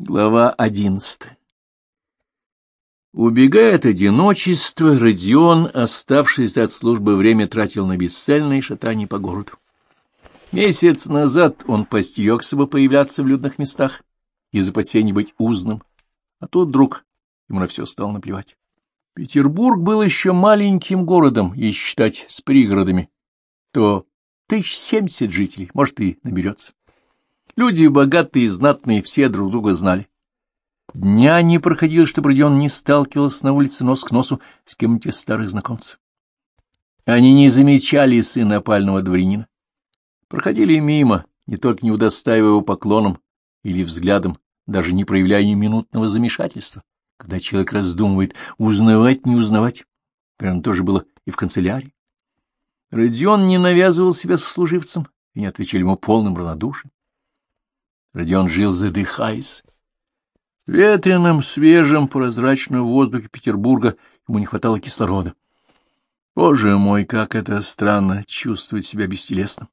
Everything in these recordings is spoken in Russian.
Глава одиннадцатая Убегая от одиночества, Родион, оставшийся от службы время, тратил на бесцельные шатания по городу. Месяц назад он постерегся бы появляться в людных местах из опасений быть узным, а тут вдруг ему на все стало наплевать. Петербург был еще маленьким городом, и считать с пригородами, то тысяч семьдесят жителей, может, и наберется. Люди богатые и знатные все друг друга знали. Дня не проходило, чтобы Родион не сталкивался на улице нос к носу с кем-нибудь из старых знакомцев. Они не замечали сына опального дворянина. Проходили мимо, не только не удостаивая его поклоном или взглядом, даже не проявляя ни минутного замешательства, когда человек раздумывает, узнавать, не узнавать. Примерно то же было и в канцелярии. Родион не навязывал себя сослуживцам и не отвечали ему полным равнодушием. Родион жил, задыхаясь. В ветреном, свежем, прозрачном воздухе Петербурга ему не хватало кислорода. Боже мой, как это странно чувствовать себя бестелесным.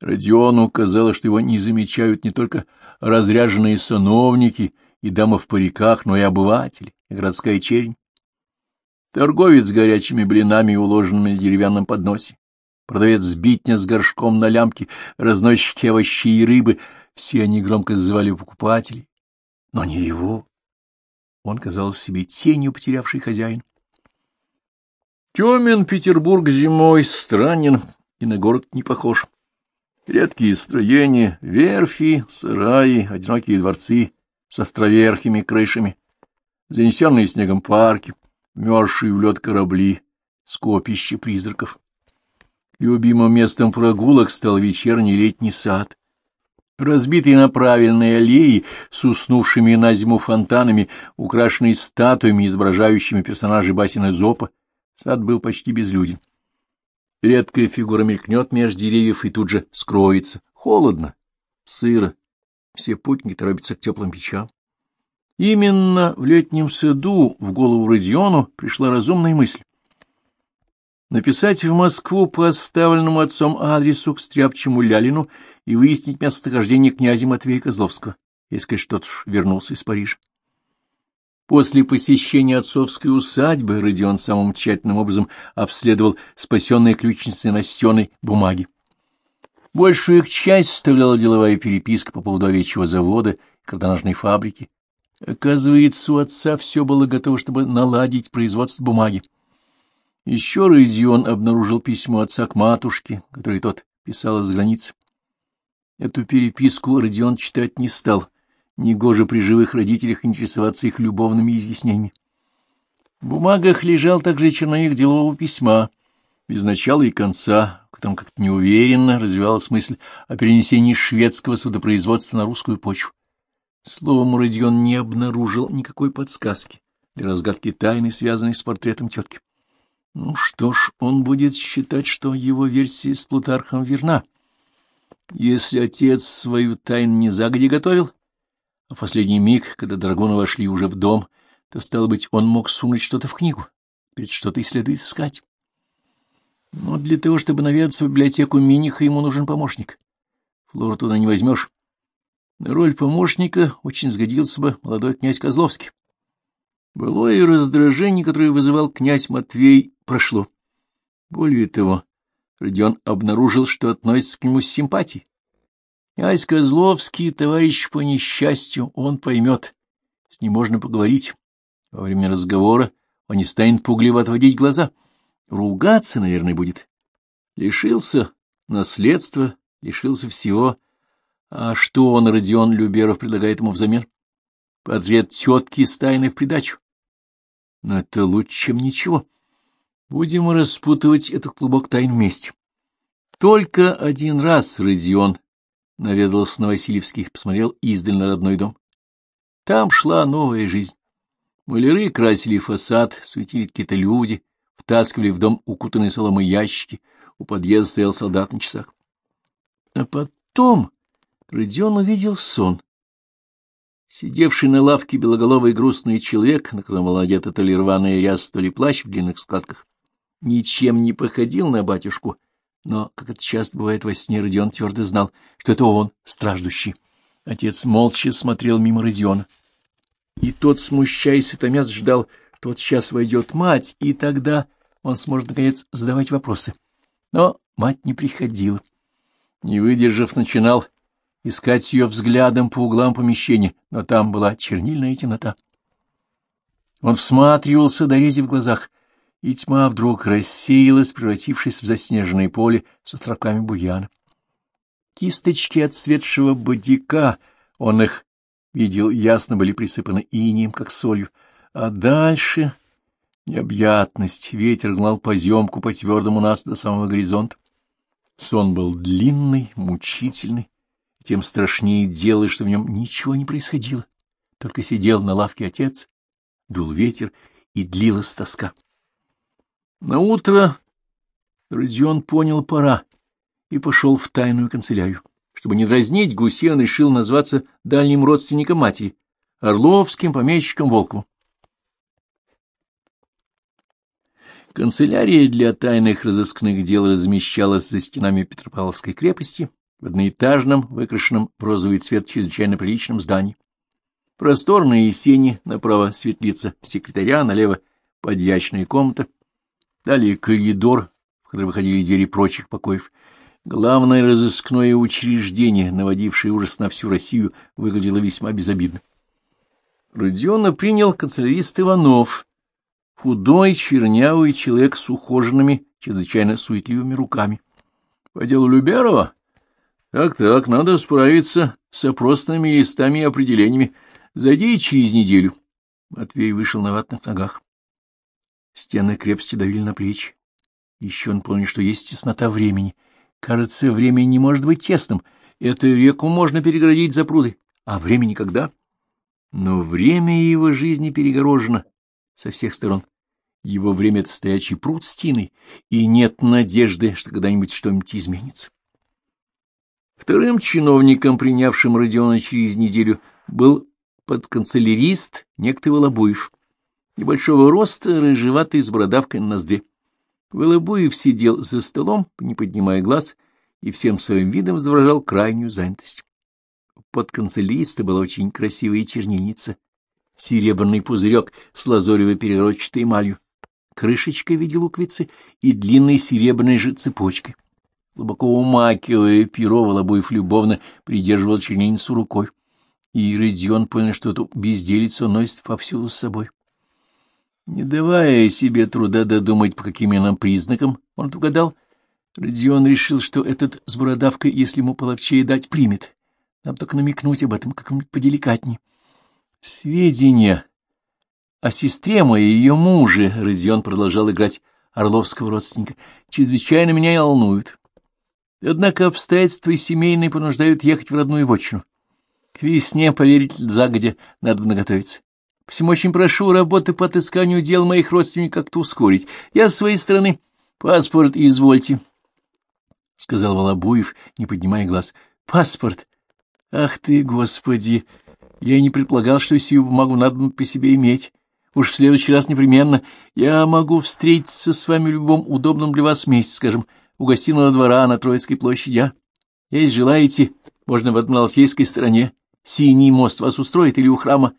Родиону казалось, что его не замечают не только разряженные сановники и дамы в париках, но и обыватели, и городская чернь. Торговец с горячими блинами, уложенными на деревянном подносе, продавец битня с горшком на лямке, разносчики овощей и рыбы — все они громко звали покупателей, но не его. Он казался себе тенью, потерявший хозяин. Темен Петербург зимой, странен и на город не похож. Редкие строения, верфи, сараи, одинокие дворцы с островерхими крышами, занесенные снегом парки, мерзшие в лед корабли, скопище призраков. Любимым местом прогулок стал вечерний летний сад, Разбитый на правильные аллеи с уснувшими на зиму фонтанами, украшенные статуями, изображающими персонажей басен Зопа, сад был почти безлюден. Редкая фигура мелькнет между деревьев и тут же скроется. Холодно, сыро, все путники торопятся к теплым печам. Именно в летнем саду в голову Родиону пришла разумная мысль написать в Москву по оставленному отцом адресу к стряпчему Лялину и выяснить местонахождение князя Матвея Козловского, если, что тот вернулся из Парижа. После посещения отцовской усадьбы Родион самым тщательным образом обследовал спасенные ключницы Настеной бумаги. Большую их часть составляла деловая переписка по поводу овечьего завода картонажной фабрики. Оказывается, у отца все было готово, чтобы наладить производство бумаги. Еще Родион обнаружил письмо отца к матушке, которое тот писал из границы. Эту переписку Родион читать не стал, негоже при живых родителях интересоваться их любовными изъяснениями. В бумагах лежал также черновик делового письма, без начала и конца, в котором как-то неуверенно развивалась мысль о перенесении шведского судопроизводства на русскую почву. Словом, Родион не обнаружил никакой подсказки для разгадки тайны, связанной с портретом тетки. Ну что ж, он будет считать, что его версия с Плутархом верна. Если отец свою тайну не загоди готовил, а в последний миг, когда драгоны вошли уже в дом, то, стало быть, он мог сунуть что-то в книгу, перед что-то и следует искать. Но для того, чтобы наведаться в библиотеку Миниха, ему нужен помощник. Флору туда не возьмешь. На роль помощника очень сгодился бы молодой князь Козловский. Былое раздражение, которое вызывал князь Матвей, прошло. Более того, Родион обнаружил, что относится к нему с симпатией. Князь Козловский, товарищ по несчастью, он поймет. С ним можно поговорить. Во время разговора он не станет пугливо отводить глаза. Ругаться, наверное, будет. Лишился наследства, лишился всего. А что он, Родион Люберов, предлагает ему взамен? Портрет тетки с тайной в придачу. Но это лучше, чем ничего. Будем распутывать этот клубок тайн вместе. Только один раз Родион наведался на Васильевский, посмотрел издаль на родной дом. Там шла новая жизнь. Маляры красили фасад, светили какие-то люди, втаскивали в дом укутанные соломой ящики, у подъезда стоял солдат на часах. А потом Родион увидел сон. Сидевший на лавке белоголовый грустный человек, на котором была одета то ли рваная ряса, то ли плащ в длинных складках, ничем не походил на батюшку, но, как это часто бывает во сне, Родион твердо знал, что это он, страждущий. Отец молча смотрел мимо Родиона. И тот, смущаясь и томясь, ждал, что вот сейчас войдет мать, и тогда он сможет, наконец, задавать вопросы. Но мать не приходила. Не выдержав, начинал искать ее взглядом по углам помещения, но там была чернильная темнота. Он всматривался, дорезив в глазах, и тьма вдруг рассеялась, превратившись в заснеженное поле со строками бурьяна. Кисточки отцветшего бодика, он их видел, ясно были присыпаны инием, как солью, а дальше необъятность, ветер гнал поземку по твердому нас до самого горизонта. Сон был длинный, мучительный, тем страшнее дело, что в нем ничего не происходило, только сидел на лавке отец, дул ветер и длилась тоска. На утро Родион понял, пора, и пошел в тайную канцелярию. Чтобы не дразнить гуси, он решил назваться дальним родственником матери, Орловским помещиком Волковым. Канцелярия для тайных разыскных дел размещалась за стенами Петропавловской крепости в одноэтажном, выкрашенном в розовый цвет чрезвычайно приличном здании. Просторные сени, направо светлица секретаря, налево подьячная комната, далее коридор, в который выходили двери прочих покоев. Главное разыскное учреждение, наводившее ужас на всю Россию, выглядело весьма безобидно. Родиона принял канцелярист Иванов, худой, чернявый человек с ухоженными, чрезвычайно суетливыми руками. По делу Люберова? Так-так, надо справиться с опросными листами и определениями. Зайди через неделю. Матвей вышел на ватных ногах. Стены крепости давили на плечи. Еще он помнит, что есть теснота времени. Кажется, время не может быть тесным. Эту реку можно перегородить за пруды, а время никогда. Но время его жизни перегорожено со всех сторон. Его время — это стоячий пруд с тиной, и нет надежды, что когда-нибудь что-нибудь изменится. Вторым чиновником, принявшим Родиона через неделю, был подканцелярист некто Волобуев, небольшого роста, рыжеватый, с бородавкой на ноздре. Волобуев сидел за столом, не поднимая глаз, и всем своим видом изображал крайнюю занятость. Под канцеляриста была очень красивая чернильница, серебряный пузырек с лазоревой перерочатой эмалью, крышечкой в виде луковицы и длинной серебряной же цепочкой. Глубоко умакивая перо, Волобуев любовно придерживал чернильницу рукой, и Родион понял, что эту безделицу носит повсюду с собой. Не давая себе труда додумать, по каким именно признакам он угадал, Родион решил, что этот с бородавкой, если ему половчее дать, примет. Нам только намекнуть об этом как-нибудь поделикатнее. Сведения о сестре моей и ее муже, Родион продолжал играть орловского родственника, чрезвычайно меня и волнуют. Однако обстоятельства семейные понуждают ехать в родную вотчину. К весне, поверить загодя, надо наготовиться. Посему очень прошу работы по отысканию дел моих родственников как-то ускорить. Я с своей стороны паспорт извольте, — сказал Волобуев, не поднимая глаз. — Паспорт? Ах ты, господи! Я не предполагал, что сию бумагу надо по себе иметь. Уж в следующий раз непременно. Я могу встретиться с вами в любом удобном для вас месте, скажем, у гостиного двора на Троицкой площади. А? Если желаете, можно в Адмиралтейской стороне. Синий мост вас устроит или у храма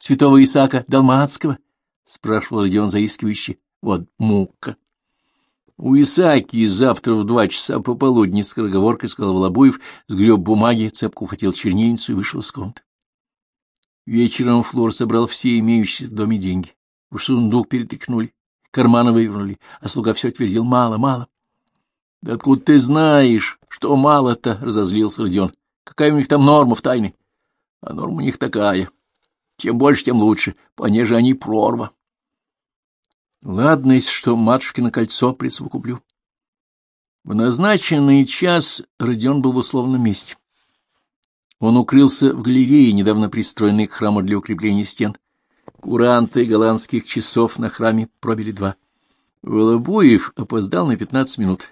святого Исаака Далматского? — спрашивал Родион заискивающе. — Вот мука. — У Исааки завтра в два часа пополудни скороговоркой сказал Волобуев, сгреб бумаги, цепку хотел чернильницу и вышел из комнаты. Вечером Флор собрал все имеющиеся в доме деньги. В сундук перетряхнули, карманы вывернули, а слуга все твердил «мало, мало». — Да откуда ты знаешь, что мало-то? — разозлился Родион. — Какая у них там норма в тайне? — А норма у них такая. Чем больше, тем лучше, понеже они прорва. — Ладно, если что, матушкино кольцо присовокуплю. В назначенный час Родион был в условном месте. Он укрылся в галерее, недавно пристроенной к храму для укрепления стен. Куранты голландских часов на храме пробили два. Волобуев опоздал на пятнадцать минут.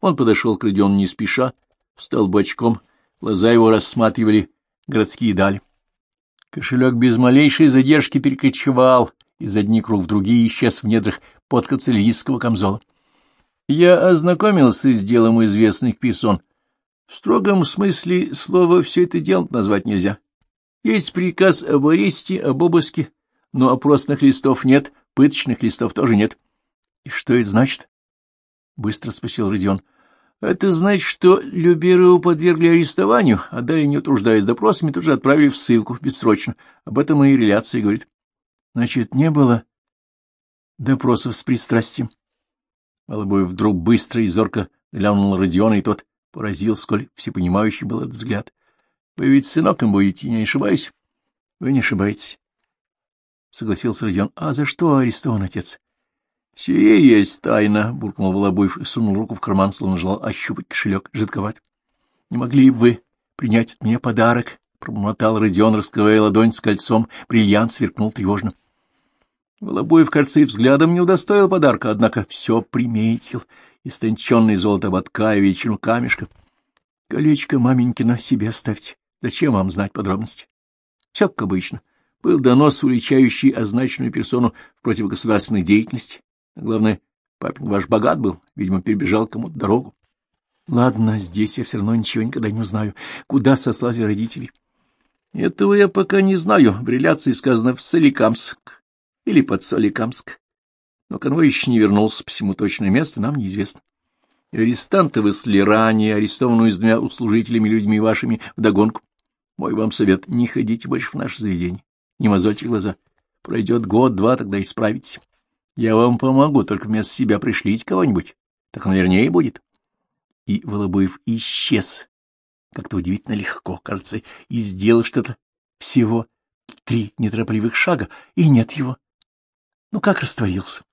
Он подошел к Родиону не спеша, встал бочком, глаза его рассматривали городские дали. Кошелек без малейшей задержки перекочевал из одних круг в другие исчез в недрах подканцелярийского камзола. Я ознакомился с делом известных персон. В строгом смысле слова все это дело назвать нельзя. Есть приказ об аресте, об обыске, но опросных листов нет, пыточных листов тоже нет. — И что это значит? — быстро спросил Родион. — Это значит, что Люберову подвергли арестованию, а далее, не утруждаясь допросами, тут же отправили в ссылку бессрочно. Об этом и реляция говорит. — Значит, не было допросов с пристрастием. Малобой вдруг быстро и зорко глянул на Родиона, и тот поразил, сколь всепонимающий был этот взгляд. — Вы ведь сынок им будете, не ошибаюсь? — Вы не ошибаетесь. — согласился Родион. — А за что арестован отец? — Сие есть тайна, — буркнул Волобуев и сунул руку в карман, словно желал ощупать кошелек. Жидковат. — Не могли бы вы принять от меня подарок? — пробормотал Родион, раскрывая ладонь с кольцом. Бриллиант сверкнул тревожно. — Волобуев, кажется, и взглядом не удостоил подарка, однако все приметил, истонченный золото ободка и величину камешка. Колечко маменькино себе оставьте. Зачем вам знать подробности? Все как обычно. Был донос, уличающий означенную персону в противогосударственной деятельности. Главное, папин ваш богат был, видимо, перебежал кому-то дорогу. Ладно, здесь я все равно ничего никогда не узнаю. Куда сослали родителей? Этого я пока не знаю. В реляции сказано в Соликамск или под Соликамск. Но конвой еще не вернулся, посему точное место нам неизвестно. Арестанты выслали ранее арестованную с двумя услужителями людьми вашими вдогонку. Мой вам совет — не ходите больше в наше заведение, не мозольте глаза. Пройдет год-два, тогда исправитесь. Я вам помогу, только вместо себя пришлите кого-нибудь. Так, навернее, будет. И Волобуев исчез. Как-то удивительно легко, кажется, и сделал что-то всего три неторопливых шага, и нет его. Ну, как растворился?